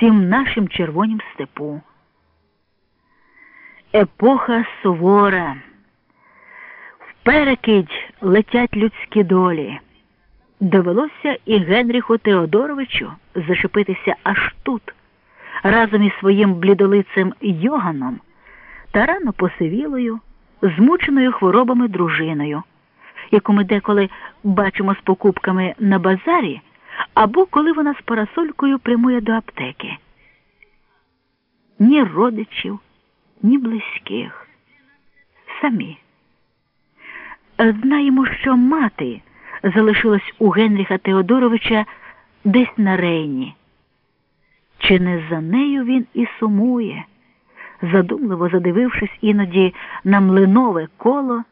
цім нашим червонім степу. Епоха сувора. Вперекидь летять людські долі. Довелося і Генріху Теодоровичу зачепитися аж тут, разом із своїм блідолицем Йоганом та рано посивілою, змученою хворобами дружиною, яку ми деколи бачимо з покупками на базарі, або коли вона з парасолькою прямує до аптеки. Ні родичів, ні близьких. Самі. Знаємо, що мати залишилась у Генріха Теодоровича десь на рейні. Чи не за нею він і сумує, задумливо задивившись іноді на млинове коло,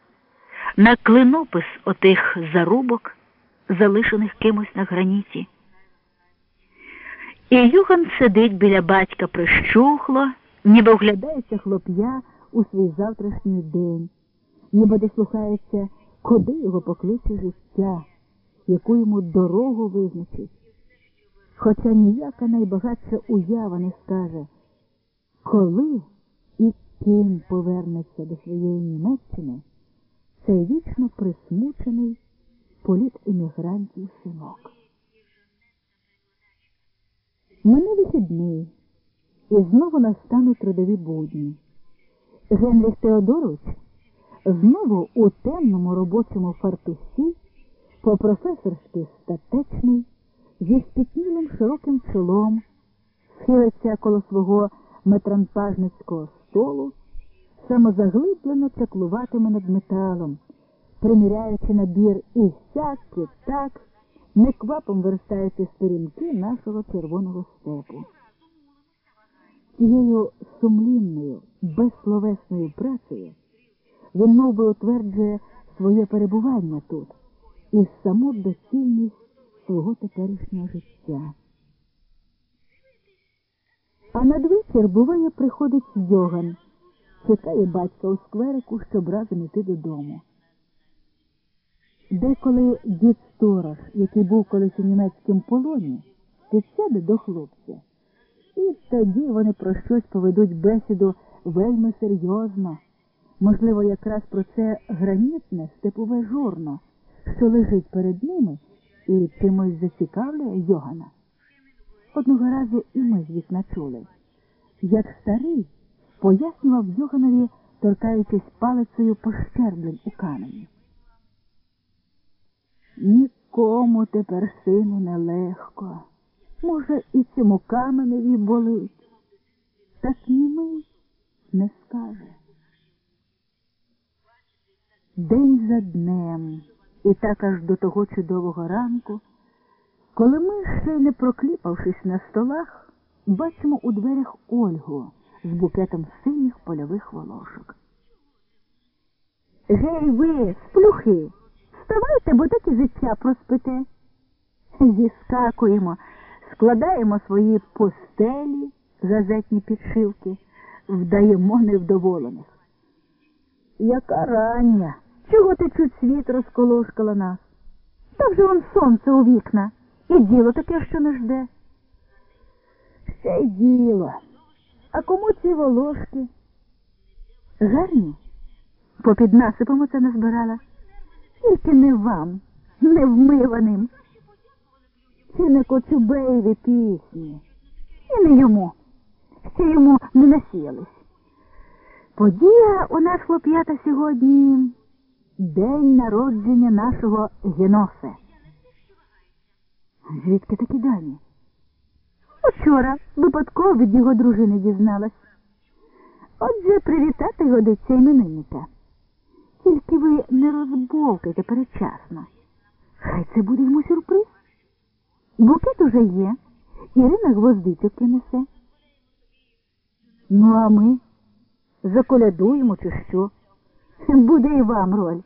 на клинопис отих зарубок, залишених кимось на граніті. І Юхан сидить біля батька прищухло, ніби оглядається хлоп'я у свій завтрашній день, ніби дослухається, куди його покличе життя, яку йому дорогу визначить. Хоча ніяка найбагатша уява не скаже, коли і ким повернеться до своєї Німеччини цей вічно присмучений політ іммігрантів синок. Мене вихідний, і знову настануть трудові будні. Генріх Теодорович знову у темному робочому фартусі, по професорськи статечний, зі спітнілим широким чолом, схилиться коло свого метранпажницького столу, самозаглиблено чаклуватиме над металом, приміряючи набір і сяк, і так, неквапом верстаючи сторінки нашого червоного степу. Цією сумлінною, безсловесною працею він мов би, утверджує своє перебування тут і саму доцільність свого теперішнього життя. А надвечір, буває, приходить Йоган, чекає батька у скверику, щоб разом іти додому. Деколи дід сторож, який був колись у німецькому полоні, підсяде до хлопця. І тоді вони про щось поведуть бесіду вельми серйозно. Можливо, якраз про це гранітне степове журно, що лежить перед ними і чимось зацікавлює Йогана. Одного разу і ми з вікна чули, як старий пояснював Йоганові, торкаючись палицею пощерблень у камені. Нікому тепер, сину, нелегко. Може, і цьому каменеві болить. Так німий не скаже. День за днем, і так аж до того чудового ранку, коли ми, ще не прокліпавшись на столах, бачимо у дверях Ольгу з букетом синіх польових волошок. Гей, ви, сплюхи, вставайте, бо так і життя проспите. Зіскакуємо, складаємо свої постелі, газетні підшивки, вдаємо невдоволених. Яка рання, чого ти чуть світ розколошкала нас? Та вже он сонце у вікна, і діло таке, що не жде. Ще й діло. А кому ці волошки? Гарні? Попід насипом це назбирала. Тільки не вам, не вмиваним. Чи не Коцюбеєві пісні. І не йому. Ще йому не насіялись. Подія у нас хлоп'ята сьогодні день народження нашого Геносе. Звідки такі дані? Учора випадково від його дружини дізналась. Отже, привітати годиться іменинника. Тільки ви не розбовкайте передчасно. Хай це буде йому сюрприз. Букет уже є. Ірина гвоздичок принесе. Ну, а ми заколядуємо чи що. Буде і вам роль.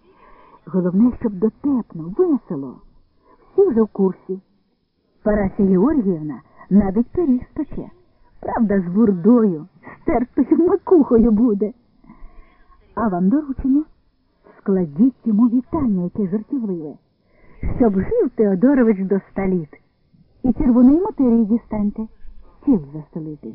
Головне, щоб дотепно, весело. Всі вже в курсі. Парася Георгіївна навіть пиріг спече. Правда, з бурдою, з тертою макухою буде. А вам доручення? Складіть йому вітання, яке жартівливе. Щоб жив Теодорович до ста літ. І червоної матерії дістаньте. тіл застелити.